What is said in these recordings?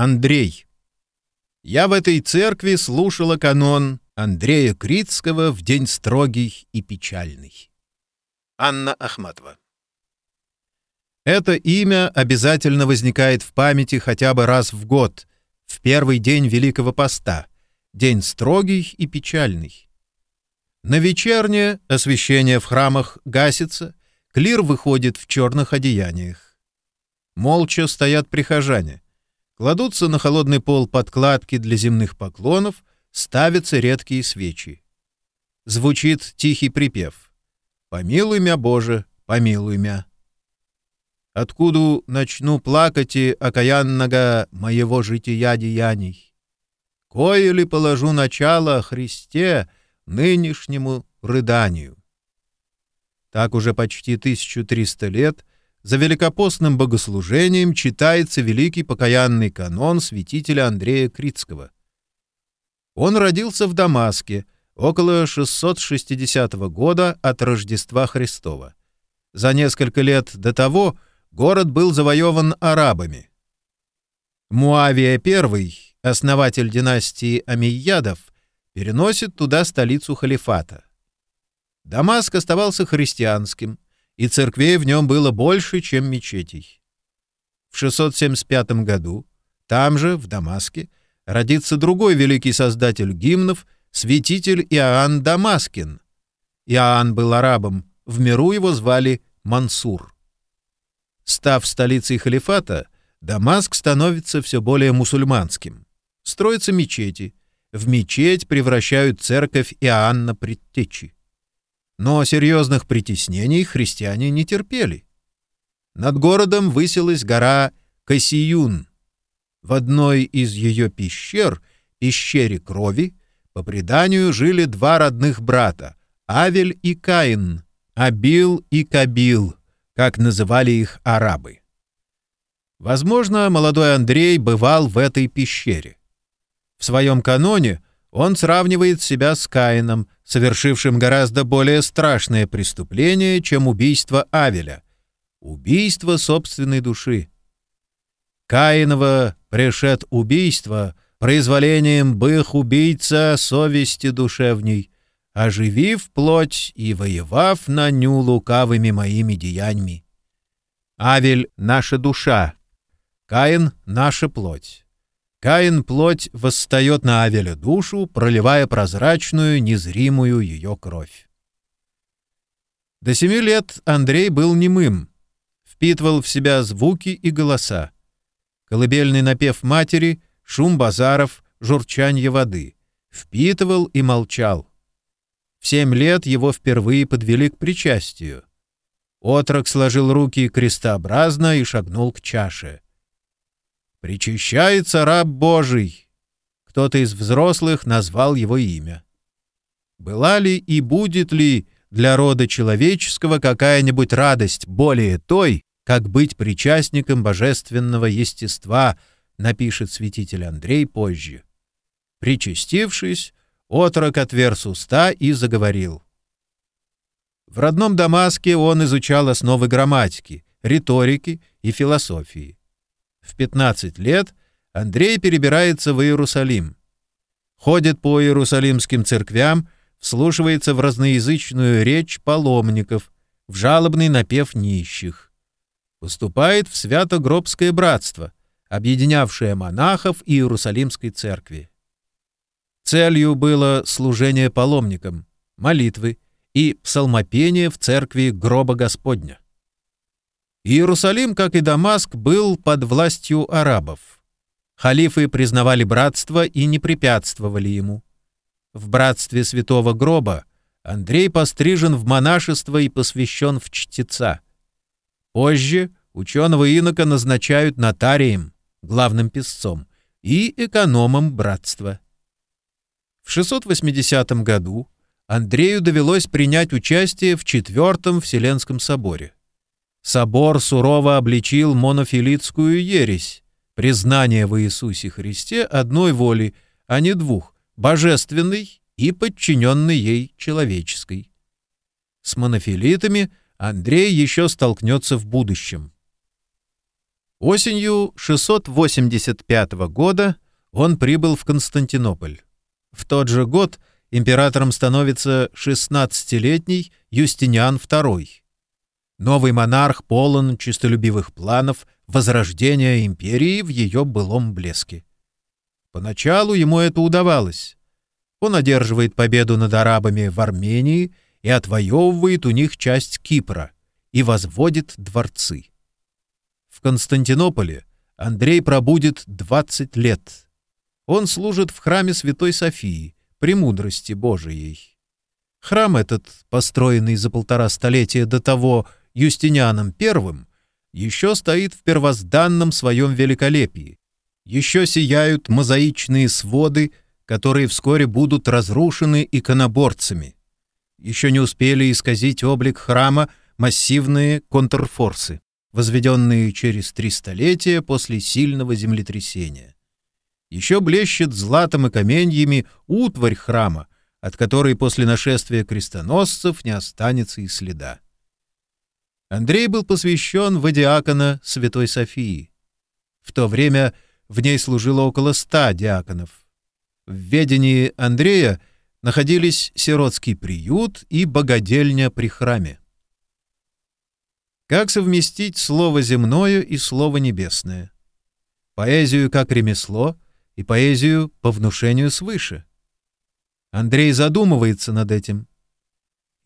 Андрей. Я в этой церкви слушала канон Андрея Критского в день строгий и печальный. Анна Ахматова. Это имя обязательно возникает в памяти хотя бы раз в год, в первый день Великого Поста, день строгий и печальный. На вечернее освещение в храмах гасится, клир выходит в черных одеяниях. Молча стоят прихожане — Кладутся на холодный пол подкладки для земных поклонов, ставятся редкие свечи. Звучит тихий припев. «Помилуй мя, Боже, помилуй мя». Откуда начну плакать и окаянного моего жития деяний? Кое ли положу начало Христе нынешнему рыданию? Так уже почти 1300 лет за великопостным богослужением читается великий покаянный канон святителя Андрея Критского. Он родился в Дамаске около 660 года от Рождества Христова. За несколько лет до того город был завоеван арабами. Муавия I, основатель династии Амийядов, переносит туда столицу халифата. Дамаск оставался христианским, и церквей в нем было больше, чем мечетей. В 675 году там же, в Дамаске, родится другой великий создатель гимнов, святитель Иоанн Дамаскин. Иоанн был арабом, в миру его звали Мансур. Став столицей халифата, Дамаск становится все более мусульманским. Строятся мечети. В мечеть превращают церковь Иоанна Предтечи. Но серьезных притеснений христиане не терпели. Над городом высилась гора Кассиюн. В одной из ее пещер, пещере крови, по преданию жили два родных брата — Авель и Каин, Абил и Кабил, как называли их арабы. Возможно, молодой Андрей бывал в этой пещере. В своем каноне он сравнивает себя с Каином, совершившим гораздо более страшное преступление, чем убийство Авеля — убийство собственной души. Каинова прешет убийство произволением бых убийца совести душевней, оживив плоть и воевав на ню лукавыми моими деяниями. Авель — наша душа, Каин — наша плоть. Каин плоть восстает на Авеля душу, проливая прозрачную, незримую ее кровь. До семи лет Андрей был немым, впитывал в себя звуки и голоса. Колыбельный напев матери, шум базаров, журчанье воды. Впитывал и молчал. В семь лет его впервые подвели к причастию. Отрок сложил руки крестообразно и шагнул к чаше. «Причащается раб Божий!» Кто-то из взрослых назвал его имя. Была ли и будет ли для рода человеческого какая-нибудь радость более той, как быть причастником божественного естества, напишет святитель Андрей позже. Причастившись, отрок отверз уста и заговорил. В родном Дамаске он изучал основы грамматики, риторики и философии. В 15 лет Андрей перебирается в Иерусалим. Ходит по иерусалимским церквям, вслушивается в разноязычную речь паломников, в жалобный напев нищих. Поступает в Свято-Гробское братство, объединявшее монахов Иерусалимской церкви. Целью было служение паломникам, молитвы и псалмопение в церкви гроба Господня. Иерусалим, как и Дамаск, был под властью арабов. Халифы признавали братство и не препятствовали ему. В братстве Святого Гроба Андрей пострижен в монашество и посвящен в чтеца. Позже ученого инока назначают нотарием, главным писцом, и экономом братства. В 680 году Андрею довелось принять участие в Четвертом Вселенском соборе. Собор сурово обличил монофилитскую ересь, признание в Иисусе Христе одной воли, а не двух, божественной и подчиненной ей человеческой. С монофилитами Андрей еще столкнется в будущем. Осенью 685 года он прибыл в Константинополь. В тот же год императором становится 16-летний Юстиниан II. Новый монарх полон честолюбивых планов возрождения империи в ее былом блеске. Поначалу ему это удавалось. Он одерживает победу над арабами в Армении и отвоевывает у них часть Кипра и возводит дворцы. В Константинополе Андрей пробудет 20 лет. Он служит в храме Святой Софии, премудрости Божией. Храм этот, построенный за полтора столетия до того Юстинианом I, еще стоит в первозданном своем великолепии. Еще сияют мозаичные своды, которые вскоре будут разрушены иконоборцами. Еще не успели исказить облик храма массивные контрфорсы, возведенные через три столетия после сильного землетрясения. Еще блещет златом и каменьями утварь храма, от которой после нашествия крестоносцев не останется и следа. Андрей был посвящен в диакона Святой Софии. В то время в ней служило около ста диаконов. В ведении Андрея находились сиротский приют и богадельня при храме. Как совместить слово земное и слово небесное? Поэзию как ремесло и поэзию по внушению свыше. Андрей задумывается над этим.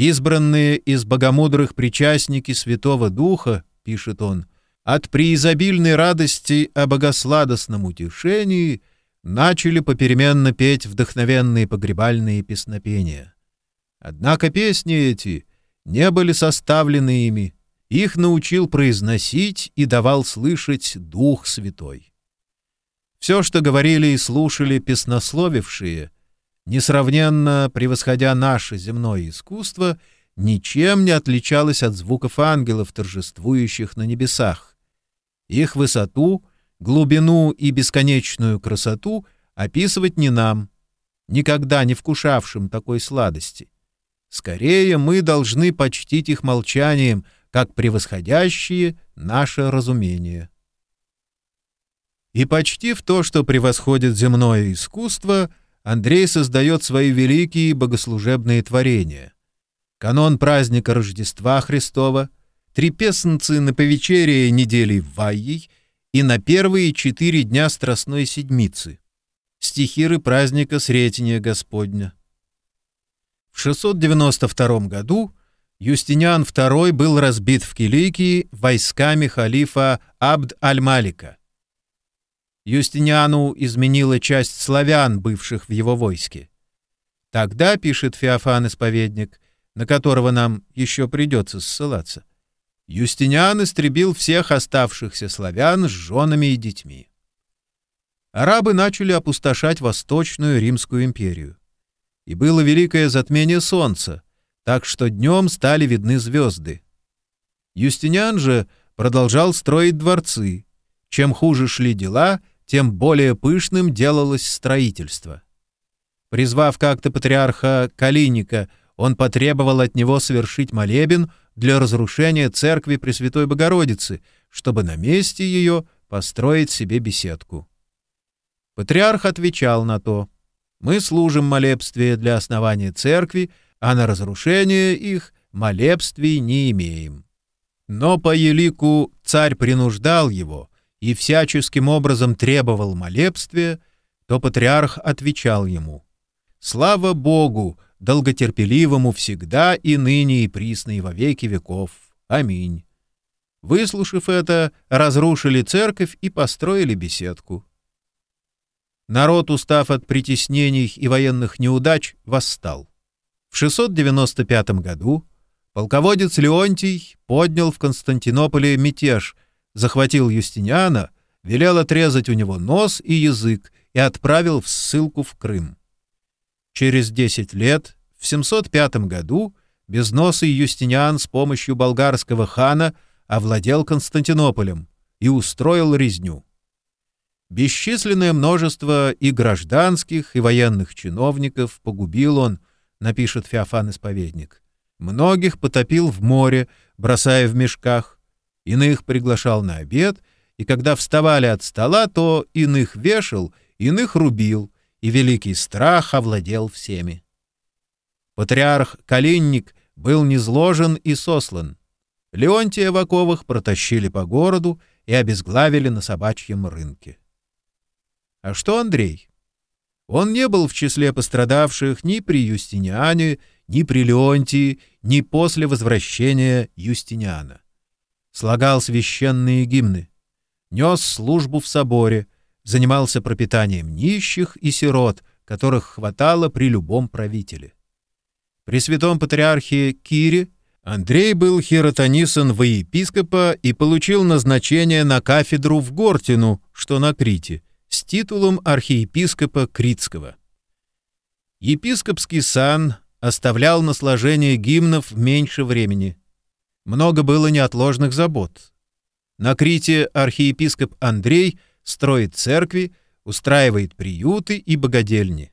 «Избранные из богомудрых причастники Святого Духа, — пишет он, — от преизобильной радости о богосладостном утешении начали попеременно петь вдохновенные погребальные песнопения. Однако песни эти не были составлены ими, их научил произносить и давал слышать Дух Святой. Все, что говорили и слушали песнословившие — несравненно превосходя наше земное искусство, ничем не отличалось от звуков ангелов, торжествующих на небесах. Их высоту, глубину и бесконечную красоту описывать не нам, никогда не вкушавшим такой сладости. Скорее мы должны почтить их молчанием, как превосходящие наше разумение. И почтив то, что превосходит земное искусство, Андрей создает свои великие богослужебные творения. Канон праздника Рождества Христова, три песенцы на повечерие недели Вайей и на первые четыре дня Страстной Седмицы, стихиры праздника Сретения Господня. В 692 году Юстиниан II был разбит в Киликии войсками халифа Абд-аль-Малика. Юстиниану изменила часть славян, бывших в его войске. Тогда, пишет Феофан-исповедник, на которого нам еще придется ссылаться, Юстиниан истребил всех оставшихся славян с женами и детьми. Арабы начали опустошать Восточную Римскую империю. И было великое затмение солнца, так что днем стали видны звезды. Юстиниан же продолжал строить дворцы. Чем хуже шли дела, тем более пышным делалось строительство. Призвав как-то патриарха Калиника, он потребовал от него совершить молебен для разрушения церкви Пресвятой Богородицы, чтобы на месте ее построить себе беседку. Патриарх отвечал на то, «Мы служим молебствие для основания церкви, а на разрушение их молебствий не имеем». Но по елику царь принуждал его, и всяческим образом требовал молебствия, то патриарх отвечал ему «Слава Богу, долготерпеливому всегда и ныне и присно и во веки веков. Аминь». Выслушав это, разрушили церковь и построили беседку. Народ, устав от притеснений и военных неудач, восстал. В 695 году полководец Леонтий поднял в Константинополе мятеж — захватил Юстиниана, велел отрезать у него нос и язык и отправил в ссылку в Крым. Через 10 лет, в 705 году, безносый Юстиниан с помощью болгарского хана овладел Константинополем и устроил резню. Бесчисленное множество и гражданских, и военных чиновников погубил он, напишет Феофан-исповедник. Многих потопил в море, бросая в мешках, иных приглашал на обед и когда вставали от стола, то иных вешал, иных рубил, и великий страх овладел всеми. Патриарх Калинник был низложен и сослан. Леонтия в оковах протащили по городу и обезглавили на собачьем рынке. А что Андрей? Он не был в числе пострадавших ни при Юстиниане, ни при Леонтии, ни после возвращения Юстиниана. Слагал священные гимны, нес службу в соборе, занимался пропитанием нищих и сирот, которых хватало при любом правителе. При святом патриархе Кире Андрей был хиротонисан во епископа и получил назначение на кафедру в Гортину, что на Крите, с титулом архиепископа Критского. Епископский сан оставлял на сложение гимнов меньше времени. Много было неотложных забот. На Крите архиепископ Андрей строит церкви, устраивает приюты и богадельни.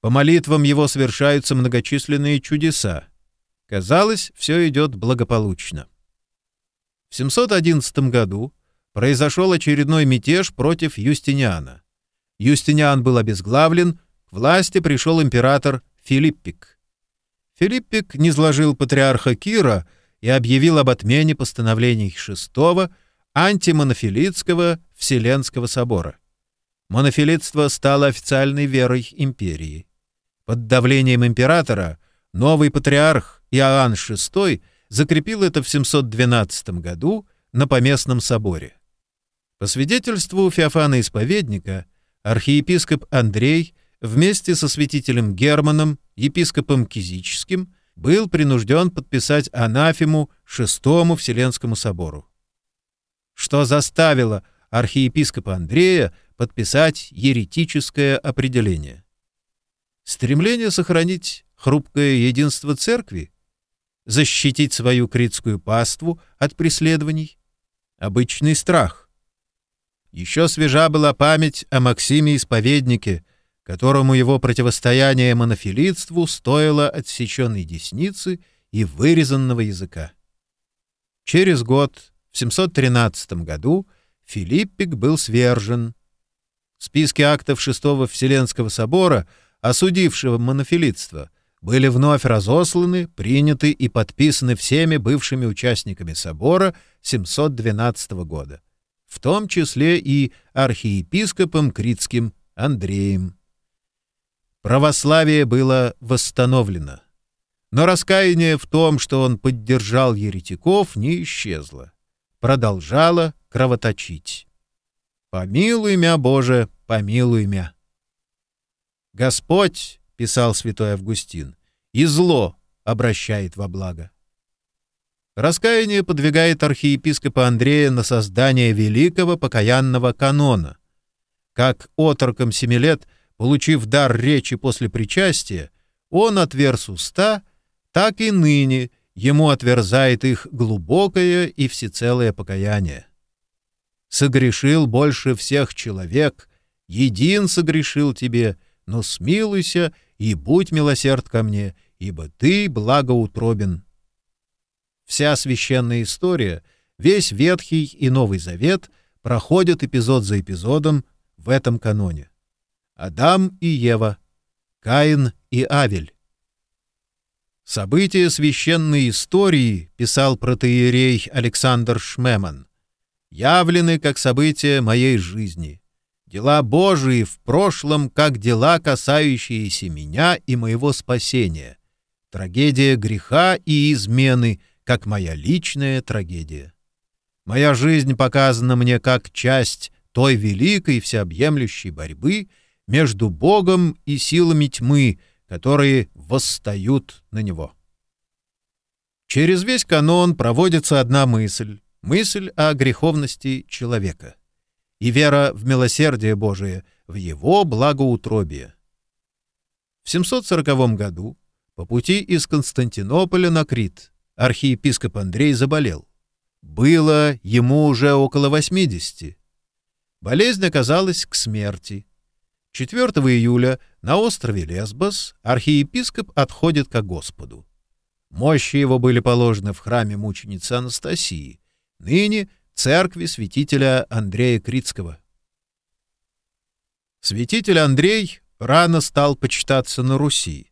По молитвам его совершаются многочисленные чудеса. Казалось, все идет благополучно. В 711 году произошел очередной мятеж против Юстиниана. Юстиниан был обезглавлен, к власти пришел император Филиппик. Филиппик низложил патриарха Кира и объявил об отмене постановлений VI антимонофилитского Вселенского собора. Монофилитство стало официальной верой империи. Под давлением императора новый патриарх Иоанн VI закрепил это в 712 году на Поместном соборе. По свидетельству Феофана-исповедника, архиепископ Андрей вместе со святителем Германом, епископом Кизическим, был принужден подписать анафему Шестому Вселенскому собору. Что заставило архиепископа Андрея подписать еретическое определение? Стремление сохранить хрупкое единство церкви? Защитить свою критскую паству от преследований? Обычный страх. Еще свежа была память о Максиме-исповеднике, которому его противостояние монофилитству стоило отсеченной десницы и вырезанного языка. Через год, в 713 году, Филиппик был свержен. Списки актов Шестого Вселенского собора, осудившего монофилитство, были вновь разосланы, приняты и подписаны всеми бывшими участниками собора 712 года в том числе и архиепископом Критским Андреем. Православие было восстановлено, но раскаяние в том, что он поддержал еретиков, не исчезло, продолжало кровоточить. «Помилуй мя, Боже, помилуй мя». «Господь», — писал святой Августин, — «и зло обращает во благо». Раскаяние подвигает архиепископа Андрея на создание великого покаянного канона. Как отроком семи лет, получив дар речи после причастия, он отверз уста, так и ныне ему отверзает их глубокое и всецелое покаяние. Согрешил больше всех человек, един согрешил тебе, но смилуйся и будь милосерд ко мне, ибо ты благоутробен. Вся священная история, весь Ветхий и Новый Завет проходят эпизод за эпизодом в этом каноне. Адам и Ева, Каин и Авель. События священной истории, писал протеерей Александр Шмеман, явлены как события моей жизни. Дела Божии в прошлом, как дела, касающиеся меня и моего спасения. Трагедия греха и измены, как моя личная трагедия. Моя жизнь показана мне как часть той великой всеобъемлющей борьбы между Богом и силами тьмы, которые восстают на него. Через весь канон проводится одна мысль — мысль о греховности человека и вера в милосердие Божие, в его благоутробие. В 740 году по пути из Константинополя на Крит архиепископ Андрей заболел. Было ему уже около 80. Болезнь оказалась к смерти. 4 июля на острове Лесбос архиепископ отходит ко Господу. Мощи его были положены в храме мученицы Анастасии, ныне церкви святителя Андрея Критского. Святитель Андрей рано стал почитаться на Руси.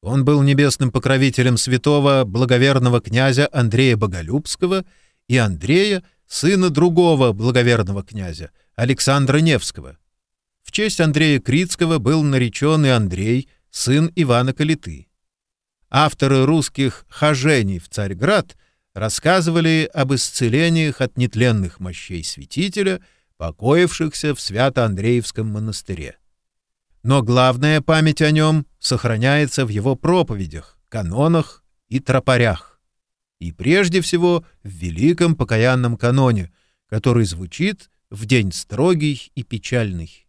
Он был небесным покровителем святого благоверного князя Андрея Боголюбского и Андрея, сына другого благоверного князя, Александра Невского. В честь Андрея Критского был наречен и Андрей, сын Ивана Калиты. Авторы русских «хожений в Царьград» рассказывали об исцелениях от нетленных мощей святителя, покоившихся в Свято-Андреевском монастыре. Но главная память о нем сохраняется в его проповедях, канонах и тропарях. И прежде всего в великом покаянном каноне, который звучит в день строгий и печальный.